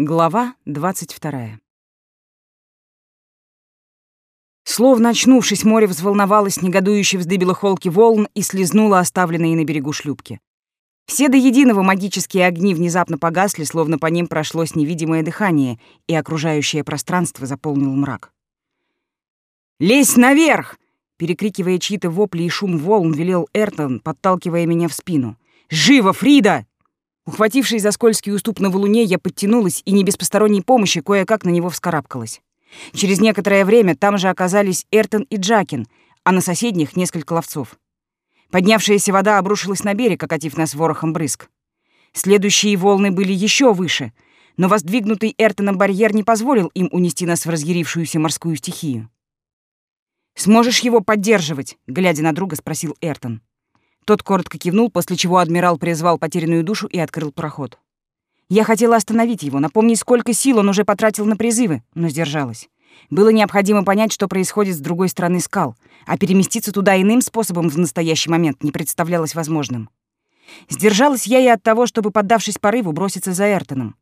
Глава 22. Словно очнувшись, море взволновалось, негодующе вздыбило холки волн и слезнуло оставленные на берегу шлюпки. Все до единого магические огни внезапно погасли, словно по ним прошлось невидимое дыхание, и окружающее пространство заполнил мрак. «Лезь наверх!» Перекрикивая чьи-то вопли и шум волн, велел Эртон, подталкивая меня в спину. «Живо, Фрида!» Ухватившись за скользкий уступ на валуне, я подтянулась и не без посторонней помощи кое-как на него вскарабкалась. Через некоторое время там же оказались Эртон и Джакин, а на соседних — несколько ловцов. Поднявшаяся вода обрушилась на берег, окатив нас ворохом брызг. Следующие волны были еще выше, но воздвигнутый Эртоном барьер не позволил им унести нас в разъярившуюся морскую стихию. «Сможешь его поддерживать?» — глядя на друга, спросил Эртон. Тот коротко кивнул, после чего адмирал призвал потерянную душу и открыл проход. Я хотела остановить его, напомнить, сколько сил он уже потратил на призывы, но сдержалась. Было необходимо понять, что происходит с другой стороны скал, а переместиться туда иным способом в настоящий момент не представлялось возможным. Сдержалась я и от того, чтобы, поддавшись порыву, броситься за Эртоном.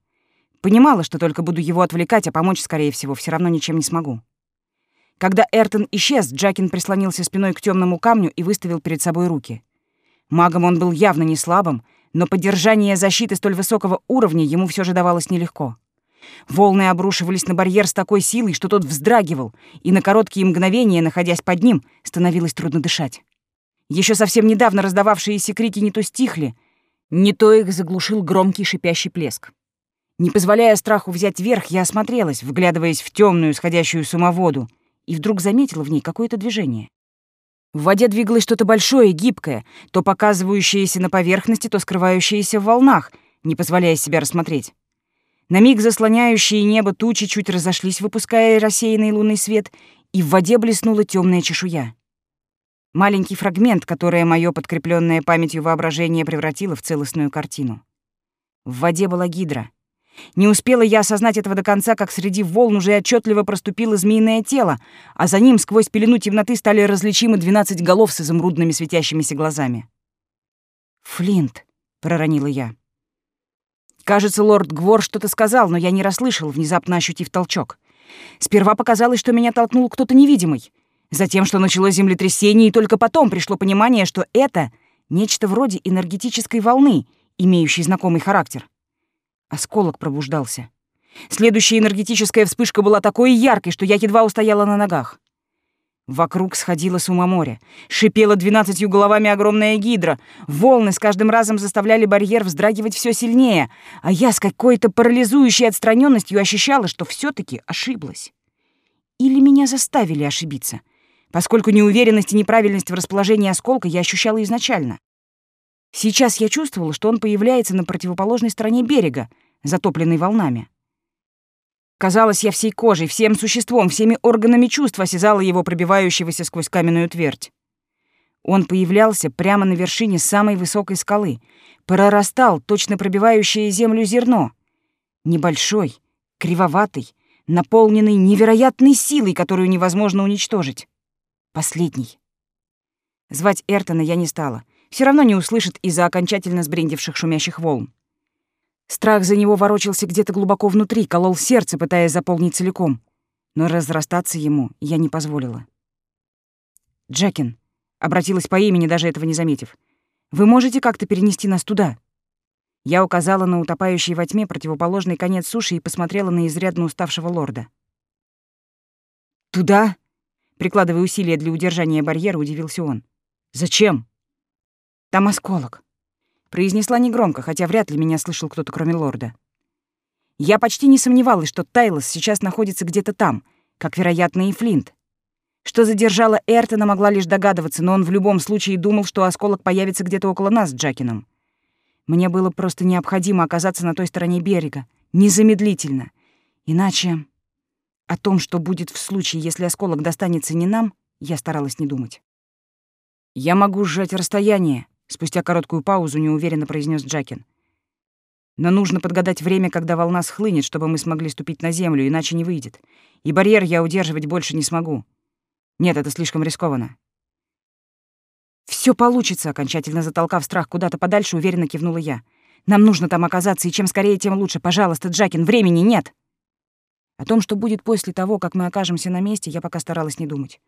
Понимала, что только буду его отвлекать, а помочь, скорее всего, все равно ничем не смогу. Когда Эртон исчез, Джакин прислонился спиной к темному камню и выставил перед собой руки. Магом он был явно не слабым, но поддержание защиты столь высокого уровня ему все же давалось нелегко. Волны обрушивались на барьер с такой силой, что тот вздрагивал, и на короткие мгновения, находясь под ним, становилось трудно дышать. Еще совсем недавно раздававшиеся крики не то стихли, не то их заглушил громкий шипящий плеск. Не позволяя страху взять верх, я осмотрелась, вглядываясь в темную, сходящую с ума воду, и вдруг заметила в ней какое-то движение. В воде двигалось что-то большое, гибкое, то показывающееся на поверхности, то скрывающееся в волнах, не позволяя себя рассмотреть. На миг заслоняющие небо тучи чуть разошлись, выпуская рассеянный лунный свет, и в воде блеснула темная чешуя. Маленький фрагмент, который мое подкрепленное памятью воображение превратило в целостную картину. В воде была гидра — не успела я осознать этого до конца, как среди волн уже отчетливо проступило змеиное тело, а за ним сквозь пелену темноты стали различимы двенадцать голов с изумрудными светящимися глазами. «Флинт», — проронила я. Кажется, лорд Гвор что-то сказал, но я не расслышал, внезапно ощутив толчок. Сперва показалось, что меня толкнул кто-то невидимый. Затем, что началось землетрясение, и только потом пришло понимание, что это нечто вроде энергетической волны, имеющей знакомый характер. Осколок пробуждался. Следующая энергетическая вспышка была такой яркой, что я едва устояла на ногах. Вокруг сходило с ума море. Шипела двенадцатью головами огромная гидра. Волны с каждым разом заставляли барьер вздрагивать все сильнее, а я с какой-то парализующей отстраненностью ощущала, что все таки ошиблась. Или меня заставили ошибиться, поскольку неуверенность и неправильность в расположении осколка я ощущала изначально. Сейчас я чувствовала, что он появляется на противоположной стороне берега, затопленный волнами. Казалось, я всей кожей, всем существом, всеми органами чувств осязала его пробивающегося сквозь каменную твердь. Он появлялся прямо на вершине самой высокой скалы, прорастал точно пробивающее землю зерно. Небольшой, кривоватый, наполненный невероятной силой, которую невозможно уничтожить. Последний. Звать Эртона я не стала — все равно не услышит из-за окончательно сбрендивших шумящих волн. Страх за него ворочался где-то глубоко внутри, колол сердце, пытаясь заполнить целиком. Но разрастаться ему я не позволила. «Джекин», — обратилась по имени, даже этого не заметив, «вы можете как-то перенести нас туда?» Я указала на утопающий во тьме противоположный конец суши и посмотрела на изрядно уставшего лорда. «Туда?» — прикладывая усилия для удержания барьера, удивился он. «Зачем?» Там осколок. Произнесла негромко, хотя вряд ли меня слышал кто-то, кроме лорда. Я почти не сомневалась, что Тайлос сейчас находится где-то там, как, вероятно, и Флинт. Что задержала Эртона, могла лишь догадываться, но он в любом случае думал, что осколок появится где-то около нас с Джакином. Мне было просто необходимо оказаться на той стороне берега, незамедлительно. Иначе о том, что будет в случае, если осколок достанется не нам, я старалась не думать. «Я могу сжать расстояние», Спустя короткую паузу неуверенно произнес Джакин. Но нужно подгадать время, когда волна схлынет, чтобы мы смогли ступить на землю, иначе не выйдет. И барьер я удерживать больше не смогу. Нет, это слишком рискованно. Все получится, окончательно затолкав страх куда-то подальше, уверенно кивнула я. Нам нужно там оказаться, и чем скорее, тем лучше. Пожалуйста, Джакин, времени нет. О том, что будет после того, как мы окажемся на месте, я пока старалась не думать.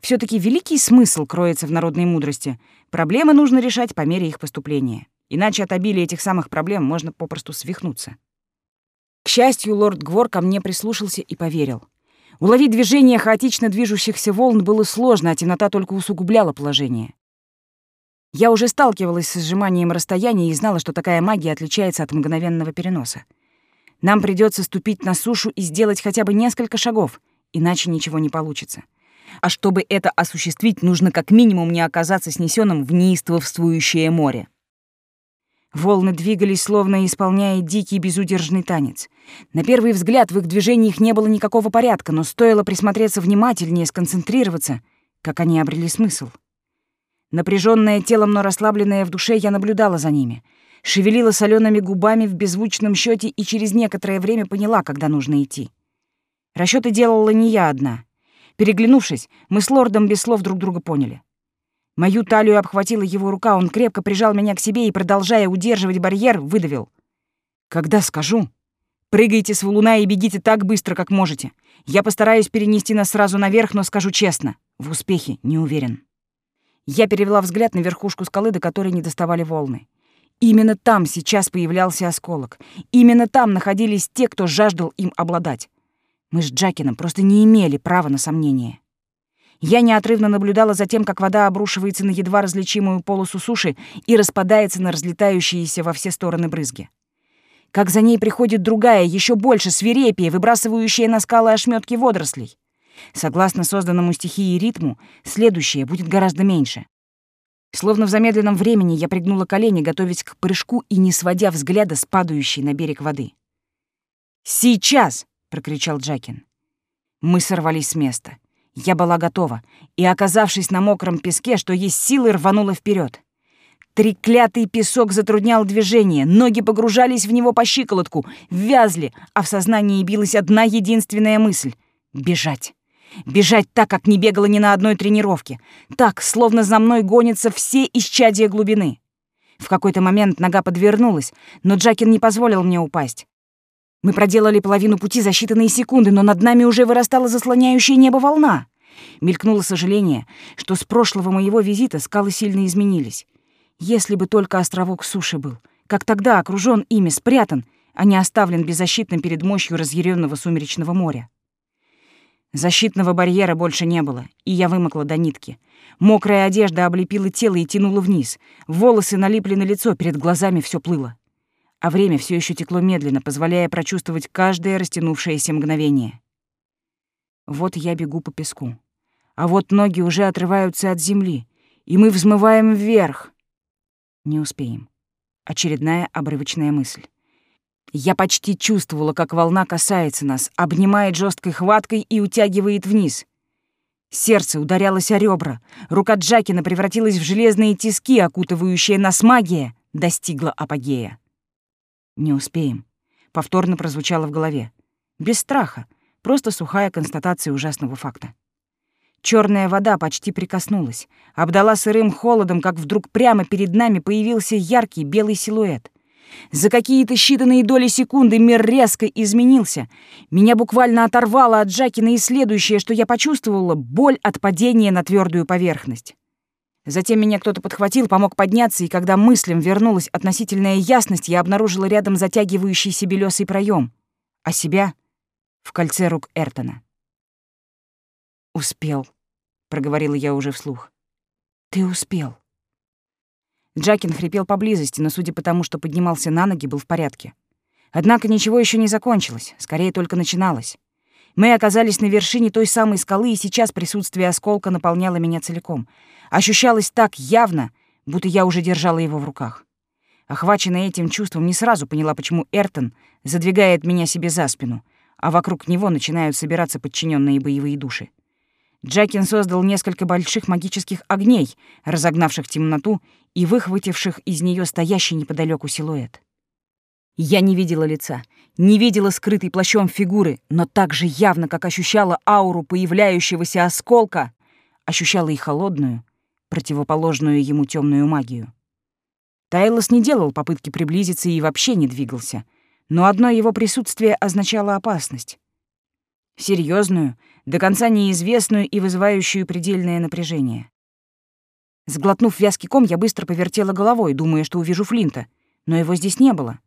Все таки великий смысл кроется в народной мудрости. Проблемы нужно решать по мере их поступления. Иначе от обилия этих самых проблем можно попросту свихнуться. К счастью, лорд Гвор ко мне прислушался и поверил. Уловить движение хаотично движущихся волн было сложно, а темнота только усугубляла положение. Я уже сталкивалась с сжиманием расстояния и знала, что такая магия отличается от мгновенного переноса. Нам придется ступить на сушу и сделать хотя бы несколько шагов, иначе ничего не получится. А чтобы это осуществить, нужно как минимум не оказаться снесенным в неистовствующее море. Волны двигались, словно исполняя дикий безудержный танец. На первый взгляд в их движениях не было никакого порядка, но стоило присмотреться внимательнее, сконцентрироваться, как они обрели смысл. Напряженное телом, но расслабленное в душе, я наблюдала за ними. Шевелила солеными губами в беззвучном счете и через некоторое время поняла, когда нужно идти. Расчеты делала не я одна. Переглянувшись, мы с лордом без слов друг друга поняли. Мою талию обхватила его рука, он крепко прижал меня к себе и, продолжая удерживать барьер, выдавил. «Когда скажу, прыгайте с валуна и бегите так быстро, как можете. Я постараюсь перенести нас сразу наверх, но скажу честно, в успехе не уверен». Я перевела взгляд на верхушку скалы, до которой не доставали волны. Именно там сейчас появлялся осколок. Именно там находились те, кто жаждал им обладать. Мы с Джакином просто не имели права на сомнение. Я неотрывно наблюдала за тем, как вода обрушивается на едва различимую полосу суши и распадается на разлетающиеся во все стороны брызги. Как за ней приходит другая, еще больше свирепее, выбрасывающая на скалы ошметки водорослей. Согласно созданному стихии ритму, следующее будет гораздо меньше. Словно в замедленном времени я пригнула колени, готовясь к прыжку и не сводя взгляда с падающей на берег воды. «Сейчас!» — прокричал Джакин. Мы сорвались с места. Я была готова, и, оказавшись на мокром песке, что есть силы, рванула вперед. Треклятый песок затруднял движение, ноги погружались в него по щиколотку, вязли, а в сознании билась одна единственная мысль — бежать. Бежать так, как не бегала ни на одной тренировке. Так, словно за мной гонятся все исчадия глубины. В какой-то момент нога подвернулась, но Джакин не позволил мне упасть. Мы проделали половину пути за считанные секунды, но над нами уже вырастала заслоняющая небо волна. Мелькнуло сожаление, что с прошлого моего визита скалы сильно изменились. Если бы только островок суши был, как тогда окружен ими, спрятан, а не оставлен беззащитным перед мощью разъяренного сумеречного моря. Защитного барьера больше не было, и я вымокла до нитки. Мокрая одежда облепила тело и тянула вниз. Волосы налипли на лицо, перед глазами все плыло а время все еще текло медленно, позволяя прочувствовать каждое растянувшееся мгновение. Вот я бегу по песку, а вот ноги уже отрываются от земли, и мы взмываем вверх. Не успеем. Очередная обрывочная мысль. Я почти чувствовала, как волна касается нас, обнимает жесткой хваткой и утягивает вниз. Сердце ударялось о ребра, рука Джакина превратилась в железные тиски, окутывающие нас магия, достигла апогея. «Не успеем», — повторно прозвучало в голове. Без страха, просто сухая констатация ужасного факта. Черная вода почти прикоснулась, обдала сырым холодом, как вдруг прямо перед нами появился яркий белый силуэт. За какие-то считанные доли секунды мир резко изменился. Меня буквально оторвало от Джакина, и следующее, что я почувствовала — боль от падения на твердую поверхность. Затем меня кто-то подхватил, помог подняться, и когда мыслям вернулась относительная ясность, я обнаружила рядом затягивающийся белесый проем, а себя в кольце рук Эртона. «Успел», — проговорила я уже вслух. «Ты успел». Джакин хрипел поблизости, но, судя по тому, что поднимался на ноги, был в порядке. Однако ничего еще не закончилось, скорее только начиналось. Мы оказались на вершине той самой скалы, и сейчас присутствие осколка наполняло меня целиком — ощущалось так явно, будто я уже держала его в руках. Охваченная этим чувством, не сразу поняла, почему Эртон задвигает меня себе за спину, а вокруг него начинают собираться подчиненные боевые души. Джакин создал несколько больших магических огней, разогнавших темноту и выхвативших из нее стоящий неподалеку силуэт. Я не видела лица, не видела скрытой плащом фигуры, но так же явно, как ощущала ауру появляющегося осколка, ощущала и холодную, противоположную ему темную магию. Тайлос не делал попытки приблизиться и вообще не двигался, но одно его присутствие означало опасность. Серьезную, до конца неизвестную и вызывающую предельное напряжение. Сглотнув вязкий ком, я быстро повертела головой, думая, что увижу Флинта, но его здесь не было.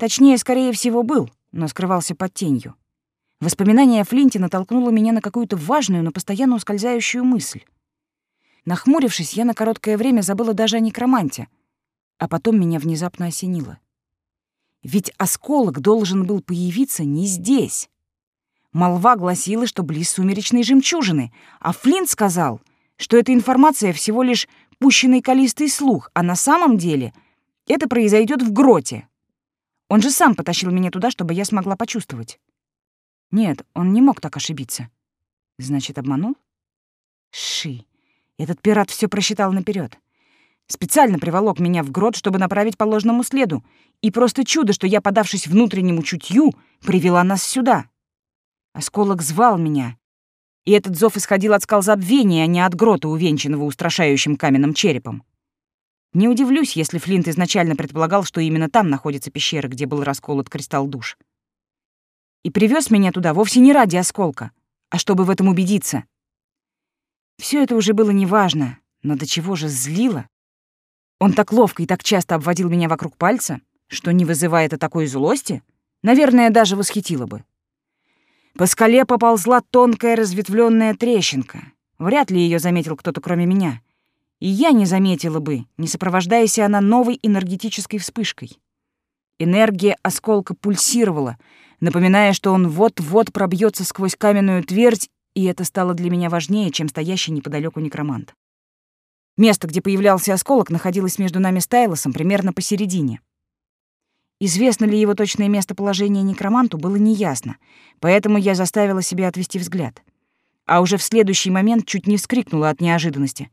Точнее, скорее всего, был, но скрывался под тенью. Воспоминание о Флинте натолкнуло меня на какую-то важную, но постоянно ускользающую мысль. Нахмурившись, я на короткое время забыла даже о некроманте, а потом меня внезапно осенило. Ведь осколок должен был появиться не здесь. Молва гласила, что близ сумеречной жемчужины, а Флинт сказал, что эта информация всего лишь пущенный калистый слух, а на самом деле это произойдет в гроте. Он же сам потащил меня туда, чтобы я смогла почувствовать. Нет, он не мог так ошибиться. Значит, обманул? Ши. Этот пират все просчитал наперед. Специально приволок меня в грот, чтобы направить по ложному следу. И просто чудо, что я, подавшись внутреннему чутью, привела нас сюда. Осколок звал меня. И этот зов исходил от скал забвения, а не от грота, увенчанного устрашающим каменным черепом. Не удивлюсь, если Флинт изначально предполагал, что именно там находится пещера, где был расколот кристалл душ и привез меня туда вовсе не ради осколка, а чтобы в этом убедиться. Все это уже было неважно, но до чего же злило. Он так ловко и так часто обводил меня вокруг пальца, что, не вызывая это такой злости, наверное, даже восхитило бы. По скале поползла тонкая разветвленная трещинка. Вряд ли ее заметил кто-то, кроме меня. И я не заметила бы, не сопровождаясь она новой энергетической вспышкой. Энергия осколка пульсировала, напоминая, что он вот-вот пробьется сквозь каменную твердь, и это стало для меня важнее, чем стоящий неподалеку некромант. Место, где появлялся осколок, находилось между нами с Тайлосом примерно посередине. Известно ли его точное местоположение некроманту, было неясно, поэтому я заставила себя отвести взгляд. А уже в следующий момент чуть не вскрикнула от неожиданности,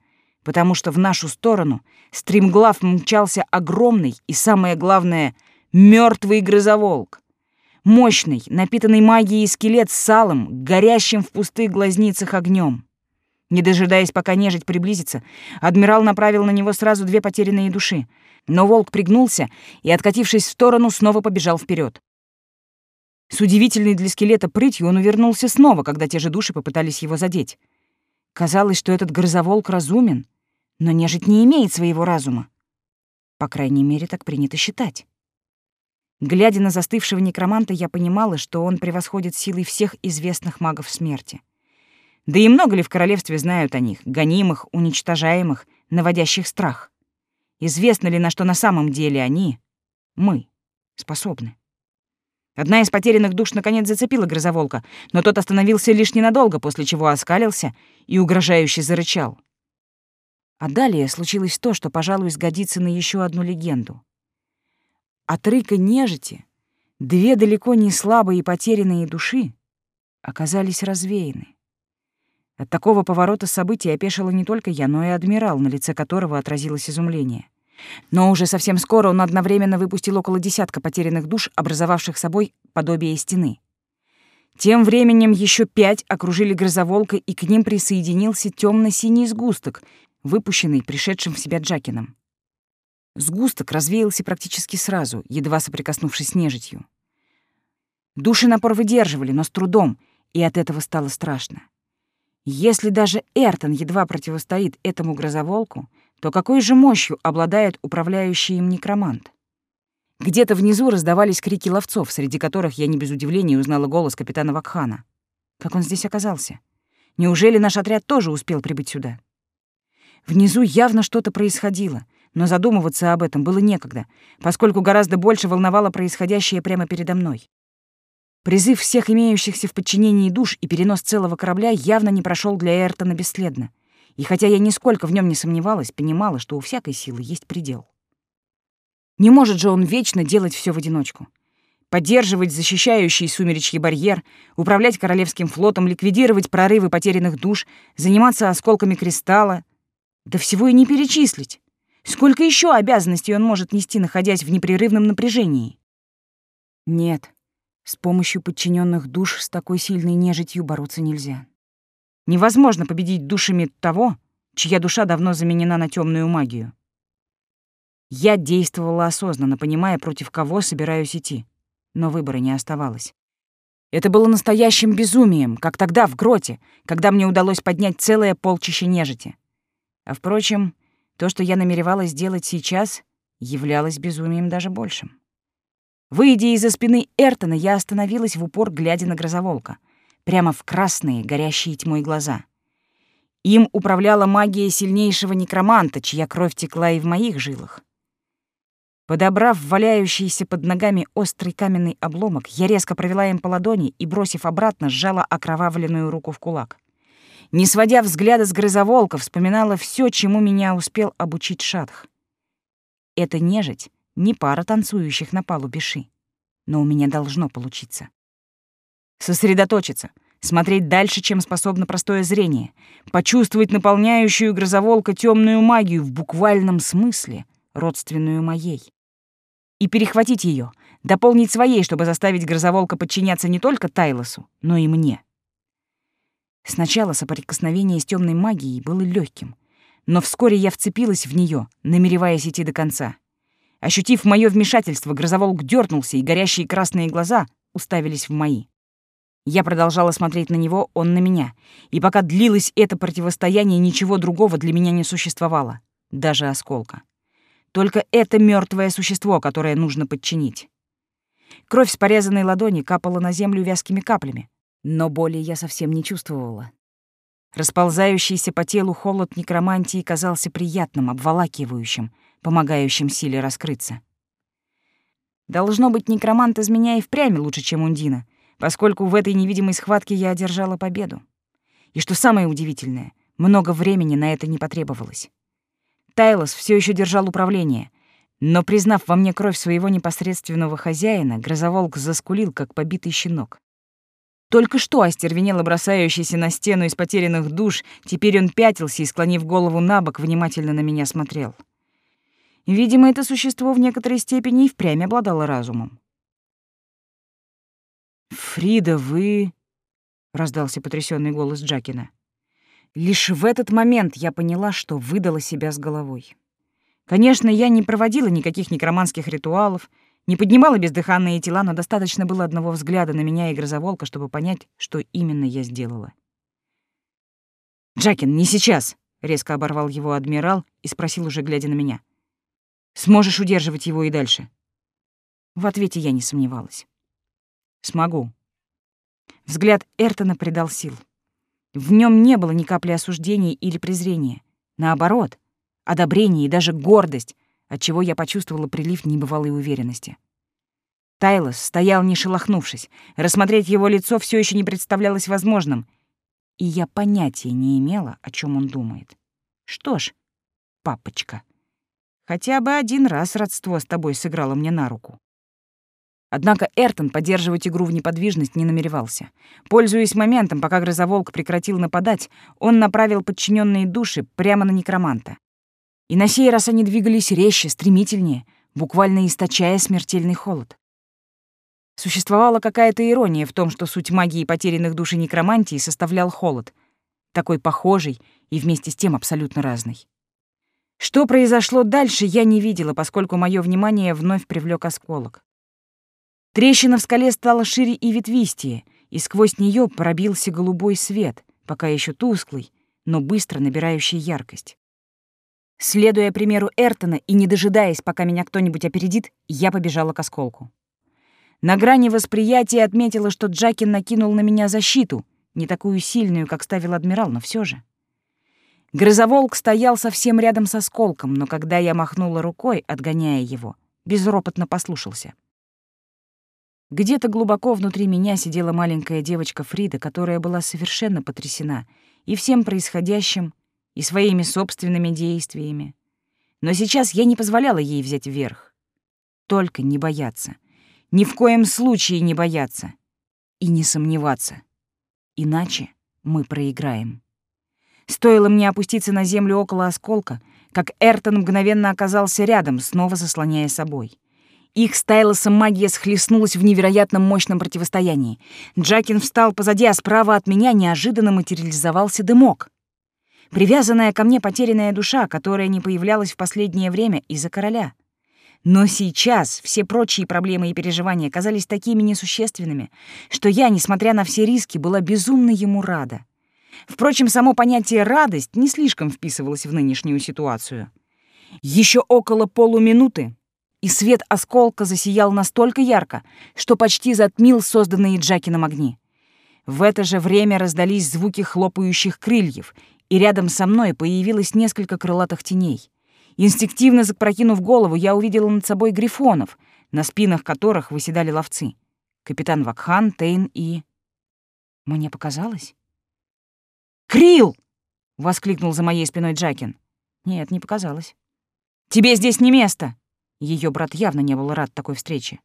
потому что в нашу сторону стремглав мчался огромный и, самое главное, мертвый грызоволк. Мощный, напитанный магией скелет с салом, горящим в пустых глазницах огнем. Не дожидаясь, пока нежить приблизится, адмирал направил на него сразу две потерянные души. Но волк пригнулся и, откатившись в сторону, снова побежал вперед. С удивительной для скелета прытью он увернулся снова, когда те же души попытались его задеть. Казалось, что этот грозоволк разумен, но нежить не имеет своего разума. По крайней мере, так принято считать. Глядя на застывшего некроманта, я понимала, что он превосходит силой всех известных магов смерти. Да и много ли в королевстве знают о них, гонимых, уничтожаемых, наводящих страх? Известно ли, на что на самом деле они, мы, способны? Одна из потерянных душ наконец зацепила грозоволка, но тот остановился лишь ненадолго, после чего оскалился и угрожающе зарычал. А далее случилось то, что, пожалуй, сгодится на еще одну легенду. От рыка нежити две далеко не слабые и потерянные души оказались развеяны. От такого поворота событий опешила не только я, но и адмирал, на лице которого отразилось изумление. Но уже совсем скоро он одновременно выпустил около десятка потерянных душ, образовавших собой подобие стены. Тем временем еще пять окружили грозоволка, и к ним присоединился темно синий сгусток, выпущенный пришедшим в себя Джакином. Сгусток развеялся практически сразу, едва соприкоснувшись с нежитью. Души напор выдерживали, но с трудом, и от этого стало страшно. Если даже Эртон едва противостоит этому грозоволку, то какой же мощью обладает управляющий им некромант? Где-то внизу раздавались крики ловцов, среди которых я не без удивления узнала голос капитана Вакхана. Как он здесь оказался? Неужели наш отряд тоже успел прибыть сюда? Внизу явно что-то происходило — но задумываться об этом было некогда, поскольку гораздо больше волновало происходящее прямо передо мной. Призыв всех имеющихся в подчинении душ и перенос целого корабля явно не прошел для Эртона бесследно. И хотя я нисколько в нем не сомневалась, понимала, что у всякой силы есть предел. Не может же он вечно делать все в одиночку. Поддерживать защищающий сумеречье барьер, управлять королевским флотом, ликвидировать прорывы потерянных душ, заниматься осколками кристалла. Да всего и не перечислить. Сколько еще обязанностей он может нести, находясь в непрерывном напряжении? Нет, с помощью подчиненных душ с такой сильной нежитью бороться нельзя. Невозможно победить душами того, чья душа давно заменена на темную магию. Я действовала осознанно, понимая, против кого собираюсь идти. Но выбора не оставалось. Это было настоящим безумием, как тогда в гроте, когда мне удалось поднять целое полчище нежити. А впрочем, то, что я намеревалась сделать сейчас, являлось безумием даже большим. Выйдя из-за спины Эртона, я остановилась в упор, глядя на грозоволка, прямо в красные, горящие тьмой глаза. Им управляла магия сильнейшего некроманта, чья кровь текла и в моих жилах. Подобрав валяющийся под ногами острый каменный обломок, я резко провела им по ладони и, бросив обратно, сжала окровавленную руку в кулак. Не сводя взгляда с грызоволка, вспоминала все, чему меня успел обучить Шатх. Это нежить не пара танцующих на палубе Ши. Но у меня должно получиться. Сосредоточиться, смотреть дальше, чем способно простое зрение, почувствовать наполняющую грозоволка темную магию в буквальном смысле, родственную моей и перехватить ее, дополнить своей, чтобы заставить грозоволка подчиняться не только Тайлосу, но и мне. Сначала соприкосновение с темной магией было легким, но вскоре я вцепилась в нее, намереваясь идти до конца. Ощутив мое вмешательство, грозоволк дернулся, и горящие красные глаза уставились в мои. Я продолжала смотреть на него, он на меня, и пока длилось это противостояние, ничего другого для меня не существовало, даже осколка. Только это мертвое существо, которое нужно подчинить. Кровь с порезанной ладони капала на землю вязкими каплями, но боли я совсем не чувствовала. Расползающийся по телу холод некромантии казался приятным, обволакивающим, помогающим силе раскрыться. Должно быть, некромант из меня и впрямь лучше, чем Ундина, поскольку в этой невидимой схватке я одержала победу. И что самое удивительное, много времени на это не потребовалось. Тайлос все еще держал управление, но, признав во мне кровь своего непосредственного хозяина, грозоволк заскулил, как побитый щенок. Только что остервенело бросающийся на стену из потерянных душ, теперь он пятился и, склонив голову на бок, внимательно на меня смотрел. Видимо, это существо в некоторой степени и впрямь обладало разумом. «Фрида, вы...» — раздался потрясенный голос Джакина. Лишь в этот момент я поняла, что выдала себя с головой. Конечно, я не проводила никаких некроманских ритуалов, не поднимала бездыханные тела, но достаточно было одного взгляда на меня и грозоволка, чтобы понять, что именно я сделала. «Джакин, не сейчас!» — резко оборвал его адмирал и спросил уже, глядя на меня. «Сможешь удерживать его и дальше?» В ответе я не сомневалась. «Смогу». Взгляд Эртона придал сил. В нем не было ни капли осуждения или презрения. Наоборот, одобрение и даже гордость, от чего я почувствовала прилив небывалой уверенности. Тайлос стоял не шелохнувшись. Рассмотреть его лицо все еще не представлялось возможным, и я понятия не имела, о чем он думает. Что ж, папочка, хотя бы один раз родство с тобой сыграло мне на руку. Однако Эртон поддерживать игру в неподвижность не намеревался. Пользуясь моментом, пока Грозоволк прекратил нападать, он направил подчиненные души прямо на некроманта. И на сей раз они двигались резче, стремительнее, буквально источая смертельный холод. Существовала какая-то ирония в том, что суть магии потерянных душ и некромантии составлял холод, такой похожий и вместе с тем абсолютно разный. Что произошло дальше, я не видела, поскольку мое внимание вновь привлек осколок. Трещина в скале стала шире и ветвистее, и сквозь нее пробился голубой свет, пока еще тусклый, но быстро набирающий яркость. Следуя примеру Эртона и не дожидаясь, пока меня кто-нибудь опередит, я побежала к осколку. На грани восприятия отметила, что Джакин накинул на меня защиту, не такую сильную, как ставил адмирал, но все же. Грызоволк стоял совсем рядом с осколком, но когда я махнула рукой, отгоняя его, безропотно послушался — где-то глубоко внутри меня сидела маленькая девочка Фрида, которая была совершенно потрясена и всем происходящим, и своими собственными действиями. Но сейчас я не позволяла ей взять верх. Только не бояться. Ни в коем случае не бояться. И не сомневаться. Иначе мы проиграем. Стоило мне опуститься на землю около осколка, как Эртон мгновенно оказался рядом, снова заслоняя собой. Их с Тайлосом магия схлестнулась в невероятном мощном противостоянии. Джакин встал позади, а справа от меня неожиданно материализовался дымок. Привязанная ко мне потерянная душа, которая не появлялась в последнее время из-за короля. Но сейчас все прочие проблемы и переживания казались такими несущественными, что я, несмотря на все риски, была безумно ему рада. Впрочем, само понятие «радость» не слишком вписывалось в нынешнюю ситуацию. Еще около полуминуты, и свет осколка засиял настолько ярко, что почти затмил созданные Джакином огни. В это же время раздались звуки хлопающих крыльев, и рядом со мной появилось несколько крылатых теней. Инстинктивно запрокинув голову, я увидела над собой грифонов, на спинах которых выседали ловцы. Капитан Вакхан, Тейн и... Мне показалось? «Крил!» — воскликнул за моей спиной Джакин. Нет, не показалось. «Тебе здесь не место!» Ее брат явно не был рад такой встрече.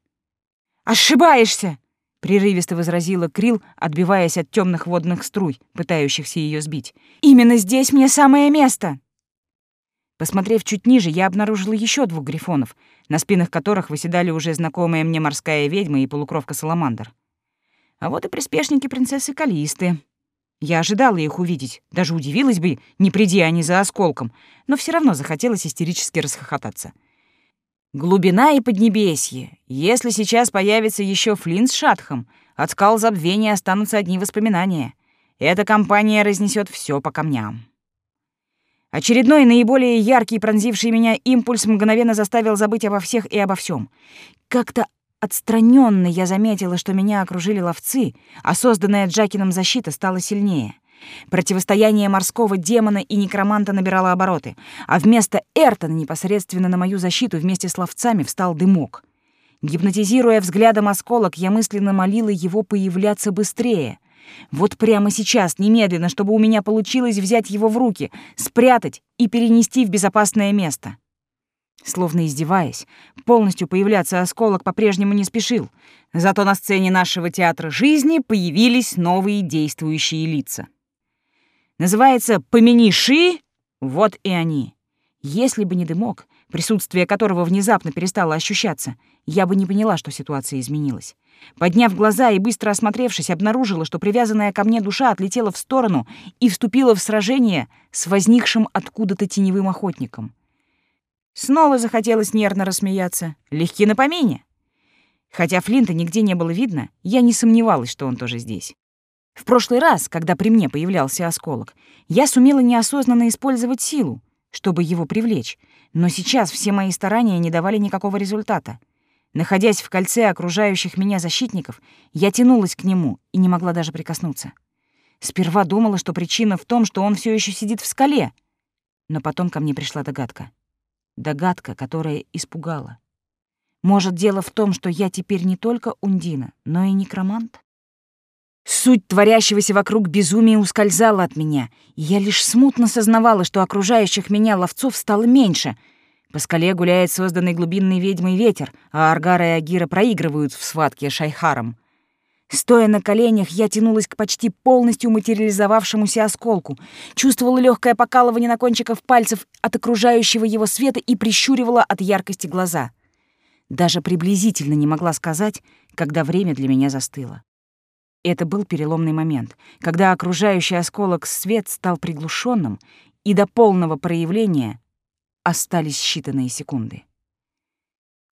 «Ошибаешься!» — прерывисто возразила Крил, отбиваясь от темных водных струй, пытающихся ее сбить. «Именно здесь мне самое место!» Посмотрев чуть ниже, я обнаружила еще двух грифонов, на спинах которых выседали уже знакомая мне морская ведьма и полукровка Саламандр. А вот и приспешники принцессы Калисты. Я ожидала их увидеть, даже удивилась бы, не приди они за осколком, но все равно захотелось истерически расхохотаться. Глубина и поднебесье. Если сейчас появится еще Флинн с Шатхом, от скал забвения останутся одни воспоминания. Эта компания разнесет все по камням. Очередной наиболее яркий, пронзивший меня импульс мгновенно заставил забыть обо всех и обо всем. Как-то отстраненно я заметила, что меня окружили ловцы, а созданная Джакином защита стала сильнее. Противостояние морского демона и некроманта набирало обороты, а вместо Эртона непосредственно на мою защиту вместе с ловцами встал дымок. Гипнотизируя взглядом осколок, я мысленно молила его появляться быстрее. Вот прямо сейчас, немедленно, чтобы у меня получилось взять его в руки, спрятать и перенести в безопасное место. Словно издеваясь, полностью появляться осколок по-прежнему не спешил, зато на сцене нашего театра жизни появились новые действующие лица. Называется «Помяни Ши», вот и они. Если бы не дымок, присутствие которого внезапно перестало ощущаться, я бы не поняла, что ситуация изменилась. Подняв глаза и быстро осмотревшись, обнаружила, что привязанная ко мне душа отлетела в сторону и вступила в сражение с возникшим откуда-то теневым охотником. Снова захотелось нервно рассмеяться. Легки на помине. Хотя Флинта нигде не было видно, я не сомневалась, что он тоже здесь. В прошлый раз, когда при мне появлялся осколок, я сумела неосознанно использовать силу, чтобы его привлечь, но сейчас все мои старания не давали никакого результата — Находясь в кольце окружающих меня защитников, я тянулась к нему и не могла даже прикоснуться. Сперва думала, что причина в том, что он все еще сидит в скале. Но потом ко мне пришла догадка. Догадка, которая испугала. Может, дело в том, что я теперь не только Ундина, но и некромант? Суть творящегося вокруг безумия ускользала от меня, и я лишь смутно сознавала, что окружающих меня ловцов стало меньше — по скале гуляет созданный глубинной ведьмой ветер, а Аргара и Агира проигрывают в схватке Шайхаром. Стоя на коленях, я тянулась к почти полностью материализовавшемуся осколку, чувствовала легкое покалывание на кончиках пальцев от окружающего его света и прищуривала от яркости глаза. Даже приблизительно не могла сказать, когда время для меня застыло. Это был переломный момент, когда окружающий осколок свет стал приглушенным и до полного проявления Остались считанные секунды.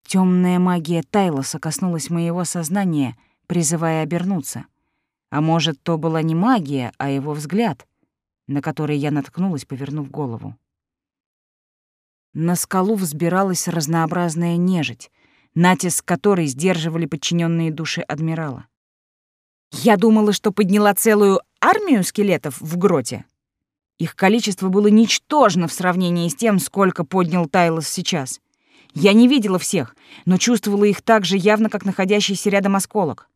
Темная магия Тайлоса коснулась моего сознания, призывая обернуться. А может, то была не магия, а его взгляд, на который я наткнулась, повернув голову. На скалу взбиралась разнообразная нежить, натиск которой сдерживали подчиненные души адмирала. Я думала, что подняла целую армию скелетов в гроте. Их количество было ничтожно в сравнении с тем, сколько поднял Тайлос сейчас. Я не видела всех, но чувствовала их так же явно, как находящийся рядом осколок.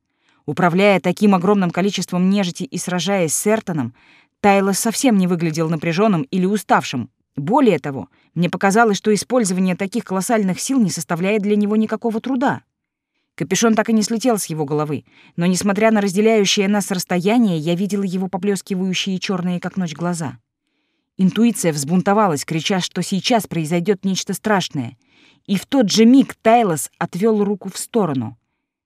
Управляя таким огромным количеством нежити и сражаясь с Эртоном, Тайлос совсем не выглядел напряженным или уставшим. Более того, мне показалось, что использование таких колоссальных сил не составляет для него никакого труда. Капюшон так и не слетел с его головы, но, несмотря на разделяющее нас расстояние, я видела его поблескивающие черные, как ночь, глаза. Интуиция взбунтовалась, крича, что сейчас произойдет нечто страшное. И в тот же миг Тайлос отвел руку в сторону.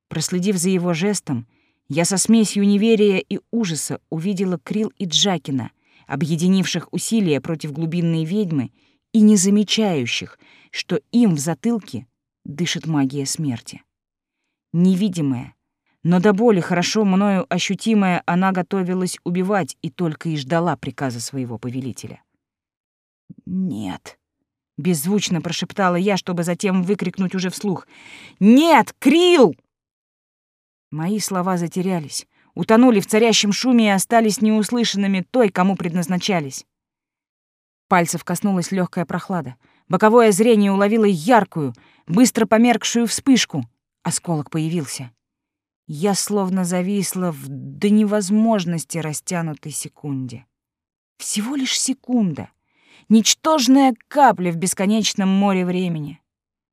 Проследив за его жестом, я со смесью неверия и ужаса увидела Крил и Джакина, объединивших усилия против глубинной ведьмы и не замечающих, что им в затылке дышит магия смерти. Невидимая, но до боли хорошо мною ощутимая, она готовилась убивать и только и ждала приказа своего повелителя. «Нет», — беззвучно прошептала я, чтобы затем выкрикнуть уже вслух. «Нет, Крил!» Мои слова затерялись, утонули в царящем шуме и остались неуслышанными той, кому предназначались. Пальцев коснулась легкая прохлада. Боковое зрение уловило яркую, быстро померкшую вспышку. Осколок появился. Я словно зависла в до невозможности растянутой секунде. Всего лишь секунда. Ничтожная капля в бесконечном море времени.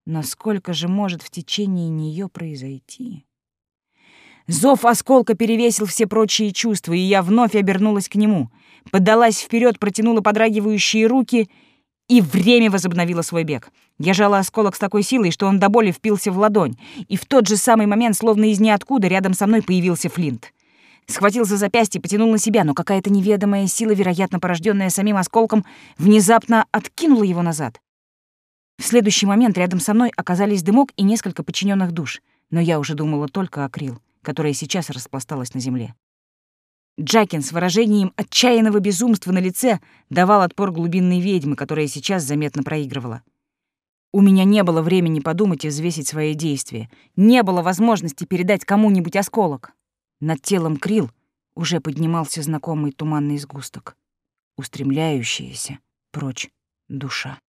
Но сколько же может в течение нее произойти? Зов осколка перевесил все прочие чувства, и я вновь обернулась к нему, поддалась вперед, протянула подрагивающие руки, и время возобновило свой бег. Я жала осколок с такой силой, что он до боли впился в ладонь, и в тот же самый момент, словно из ниоткуда, рядом со мной появился Флинт. Схватил за запястье, потянул на себя, но какая-то неведомая сила, вероятно, порожденная самим осколком, внезапно откинула его назад. В следующий момент рядом со мной оказались дымок и несколько подчиненных душ, но я уже думала только о Крил которая сейчас распласталась на земле. Джакин с выражением отчаянного безумства на лице давал отпор глубинной ведьмы, которая сейчас заметно проигрывала. У меня не было времени подумать и взвесить свои действия. Не было возможности передать кому-нибудь осколок. Над телом Крил уже поднимался знакомый туманный сгусток, устремляющаяся прочь душа.